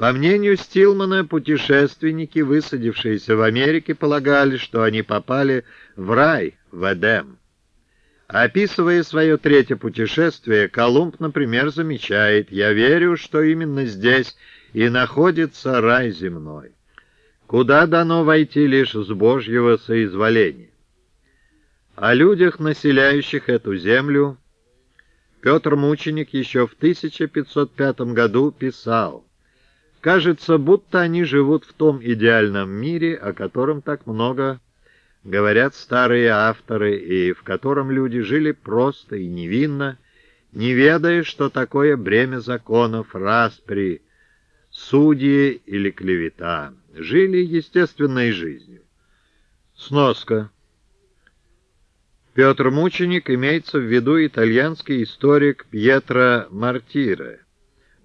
По мнению Стилмана, путешественники, высадившиеся в Америке, полагали, что они попали в рай, в Эдем. Описывая свое третье путешествие, Колумб, например, замечает «Я верю, что именно здесь и находится рай земной, куда дано войти лишь с Божьего соизволения». О людях, населяющих эту землю, Петр Мученик еще в 1505 году писал «Кажется, будто они живут в том идеальном мире, о котором так много говорят старые авторы, и в котором люди жили просто и невинно, не ведая, что такое бремя законов, распри, судьи или клевета, жили естественной жизнью. Сноска. Петр Мученик имеется в виду итальянский историк Пьетро Мартире,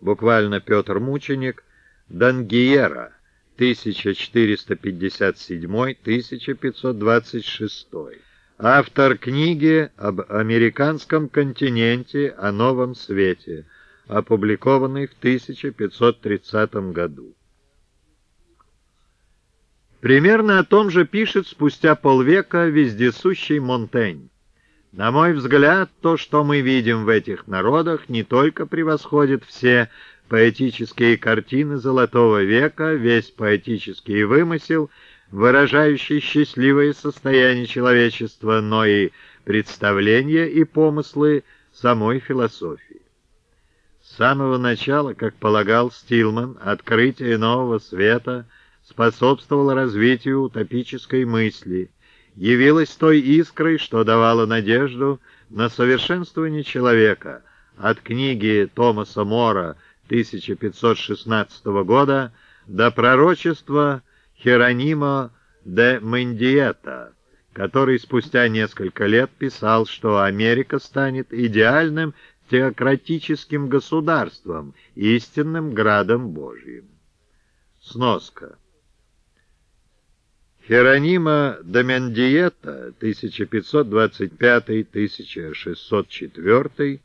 буквально Петр Мученик, Дангиера, 1457-1526. Автор книги об американском континенте, о новом свете, опубликованной в 1530 году. Примерно о том же пишет спустя полвека вездесущий Монтень. На мой взгляд, то, что мы видим в этих народах, не только превосходит все поэтические картины Золотого века, весь поэтический вымысел, выражающий счастливое состояние человечества, но и представления и помыслы самой философии. С самого начала, как полагал Стилман, открытие нового света способствовало развитию утопической мысли, явилось той искрой, что давало надежду на совершенствование человека. От книги Томаса Мора 1516 года до пророчества Херонима де Мендиета, который спустя несколько лет писал, что Америка станет идеальным теократическим государством, истинным градом Божьим. Сноска. Херонима де Мендиета 1525-1604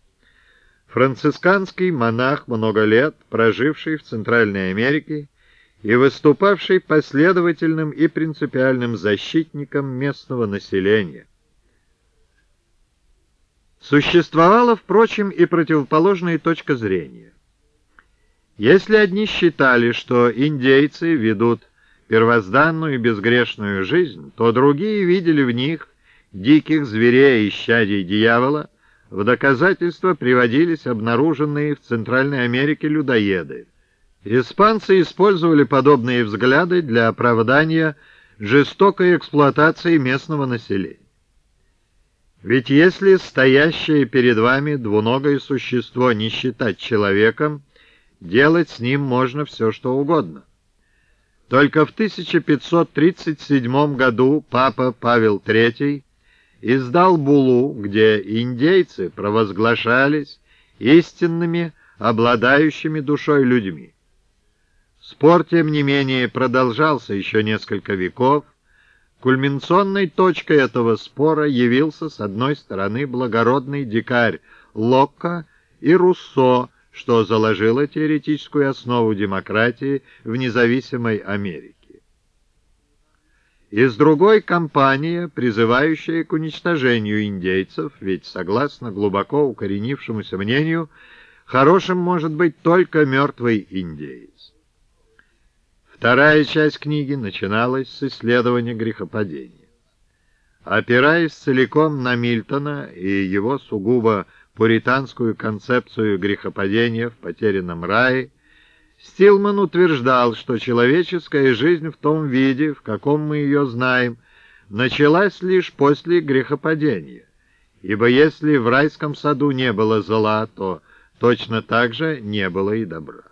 францисканский монах, много лет проживший в Центральной Америке и выступавший последовательным и принципиальным защитником местного населения. Существовала, впрочем, и противоположная точка зрения. Если одни считали, что индейцы ведут первозданную и безгрешную жизнь, то другие видели в них диких зверей и щадей дьявола, в доказательство приводились обнаруженные в Центральной Америке людоеды. Испанцы использовали подобные взгляды для оправдания жестокой эксплуатации местного населения. Ведь если стоящее перед вами двуногое существо не считать человеком, делать с ним можно все, что угодно. Только в 1537 году папа Павел III издал булу, где индейцы провозглашались истинными, обладающими душой людьми. Спор, тем не менее, продолжался еще несколько веков. Кульминационной точкой этого спора явился, с одной стороны, благородный дикарь Локко и Руссо, что заложило теоретическую основу демократии в независимой Америке и с другой компания, призывающая к уничтожению индейцев, ведь, согласно глубоко укоренившемуся мнению, хорошим может быть только мертвый индейец. Вторая часть книги начиналась с исследования грехопадения. Опираясь целиком на Мильтона и его сугубо пуританскую концепцию грехопадения в «Потерянном рае», Стилман утверждал, что человеческая жизнь в том виде, в каком мы ее знаем, началась лишь после грехопадения. Ибо если в райском саду не было зла, то точно так же не было и добра.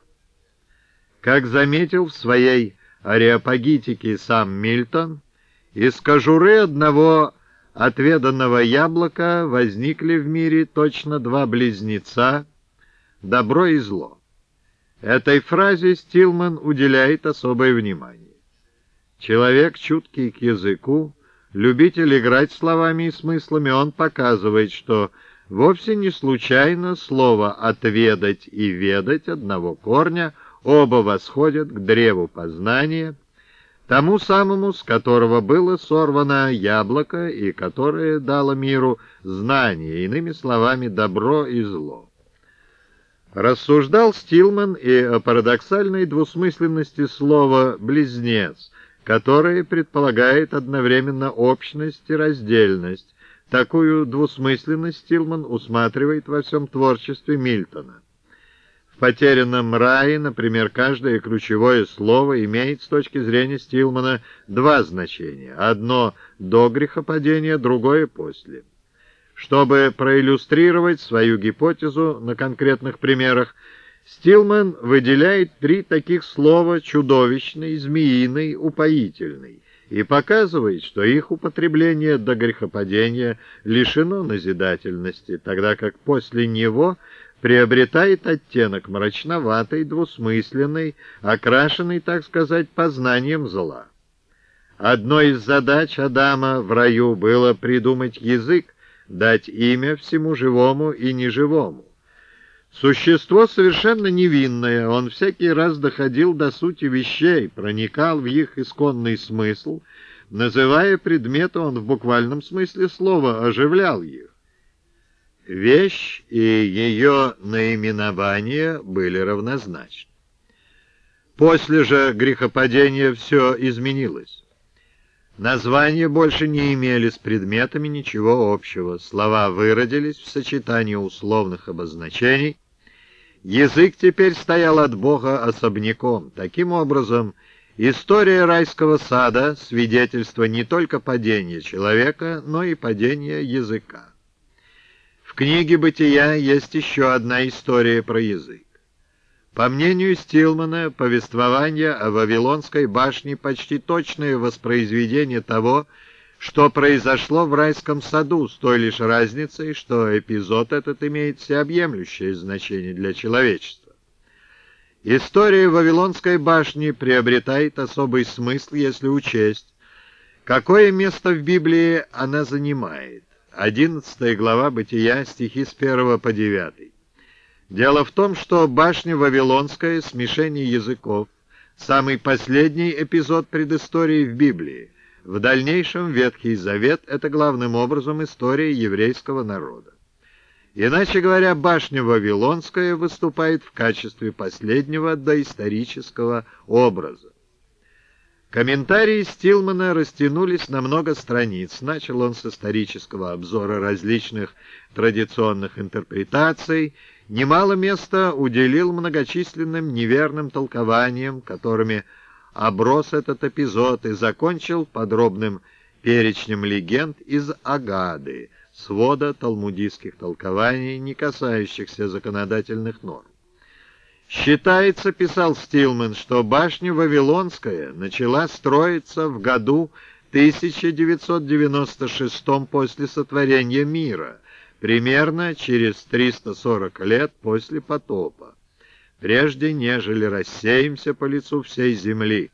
Как заметил в своей ареопагитике сам Мильтон, из кожуры одного отведанного яблока возникли в мире точно два близнеца — добро и зло. Этой фразе Стилман уделяет особое внимание. Человек, чуткий к языку, любитель играть словами и смыслами, он показывает, что вовсе не случайно слово «отведать» и «ведать» одного корня оба восходят к древу познания, тому самому, с которого было сорвано яблоко и которое дало миру знание, иными словами, добро и зло. Рассуждал Стилман и о парадоксальной двусмысленности слова «близнец», которое предполагает одновременно общность и раздельность. Такую двусмысленность Стилман усматривает во всем творчестве Мильтона. В «Потерянном рае», например, каждое ключевое слово имеет с точки зрения Стилмана два значения. Одно до грехопадения, другое после. Чтобы проиллюстрировать свою гипотезу на конкретных примерах, Стилман выделяет три таких слова «чудовищный», «змеиный», «упоительный» и показывает, что их употребление до грехопадения лишено назидательности, тогда как после него приобретает оттенок мрачноватый, двусмысленный, окрашенный, так сказать, познанием зла. Одной из задач Адама в раю было придумать язык, дать имя всему живому и неживому. Существо совершенно невинное, он всякий раз доходил до сути вещей, проникал в их исконный смысл, называя предметы, он в буквальном смысле слова оживлял их. Вещь и ее наименование были равнозначны. После же грехопадения все изменилось. Названия больше не имели с предметами ничего общего. Слова выродились в сочетании условных обозначений. Язык теперь стоял от Бога особняком. Таким образом, история райского сада — свидетельство не только падения человека, но и падения языка. В книге «Бытия» есть еще одна история про язык. По мнению Стилмана, повествование о Вавилонской башне почти точное воспроизведение того, что произошло в райском саду, с той лишь разницей, что эпизод этот имеет всеобъемлющее значение для человечества. История Вавилонской башни приобретает особый смысл, если учесть, какое место в Библии она занимает. 11 глава Бытия, стихи с 1 по 9. Дело в том, что башня Вавилонская, смешение языков, самый последний эпизод предыстории в Библии. В дальнейшем Ветхий Завет — это главным образом история еврейского народа. Иначе говоря, башня Вавилонская выступает в качестве последнего доисторического образа. Комментарии Стилмана растянулись на много страниц. Начал он с исторического обзора различных традиционных интерпретаций немало места уделил многочисленным неверным толкованиям, которыми оброс этот эпизод и закончил подробным перечнем легенд из Агады, свода талмудистских толкований, не касающихся законодательных норм. Считается, писал Стилман, что башня Вавилонская начала строиться в году 1996 после сотворения мира – примерно через 340 лет после потопа, прежде нежели рассеемся по лицу всей земли.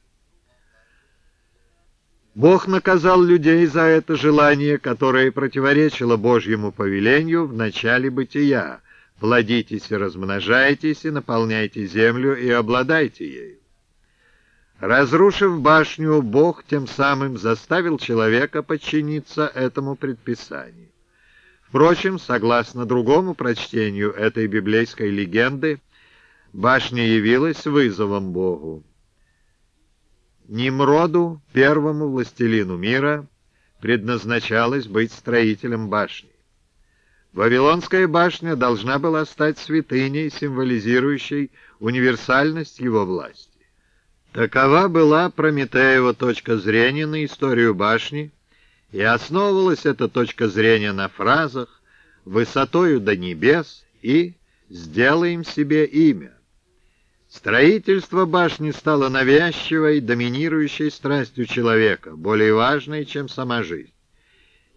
Бог наказал людей за это желание, которое противоречило Божьему повелению в начале бытия. Плодитесь и размножайтесь, и наполняйте землю, и обладайте ею. Разрушив башню, Бог тем самым заставил человека подчиниться этому предписанию. Впрочем, согласно другому прочтению этой библейской легенды, башня явилась вызовом Богу. Nimроду, первому властелину мира, предназначалось быть строителем башни. Вавилонская башня должна была стать святыней, символизирующей универсальность его власти. Такова была Прометеева точка зрения на историю башни, и основывалась эта точка зрения на фразах «высотою до небес» и «сделаем себе имя». Строительство башни стало навязчивой, доминирующей страстью человека, более важной, чем сама жизнь.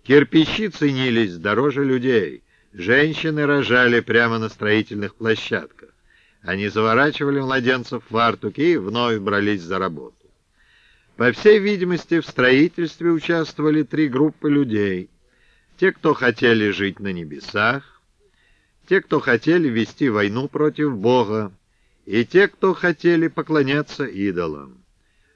Кирпичи ценились дороже людей, женщины рожали прямо на строительных площадках. Они заворачивали младенцев в фартуки и вновь брались за работу. По всей видимости, в строительстве участвовали три группы людей. Те, кто хотели жить на небесах, те, кто хотели вести войну против Бога, и те, кто хотели поклоняться идолам.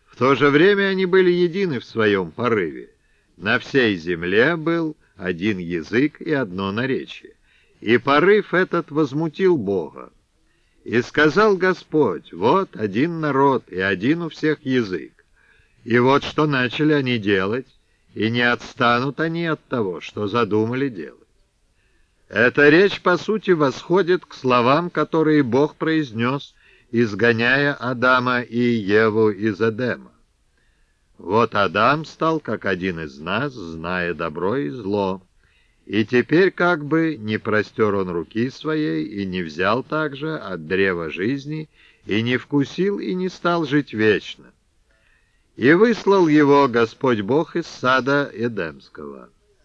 В то же время они были едины в своем порыве. На всей земле был один язык и одно наречие. И порыв этот возмутил Бога. И сказал Господь, вот один народ и один у всех язык. И вот что начали они делать, и не отстанут они от того, что задумали делать. Эта речь, по сути, восходит к словам, которые Бог произнес, изгоняя Адама и Еву из Эдема. Вот Адам стал как один из нас, зная добро и зло. И теперь как бы не простер он руки своей и не взял также от древа жизни, и не вкусил и не стал жить вечно. И выслал его Господь Бог из сада Эдемского.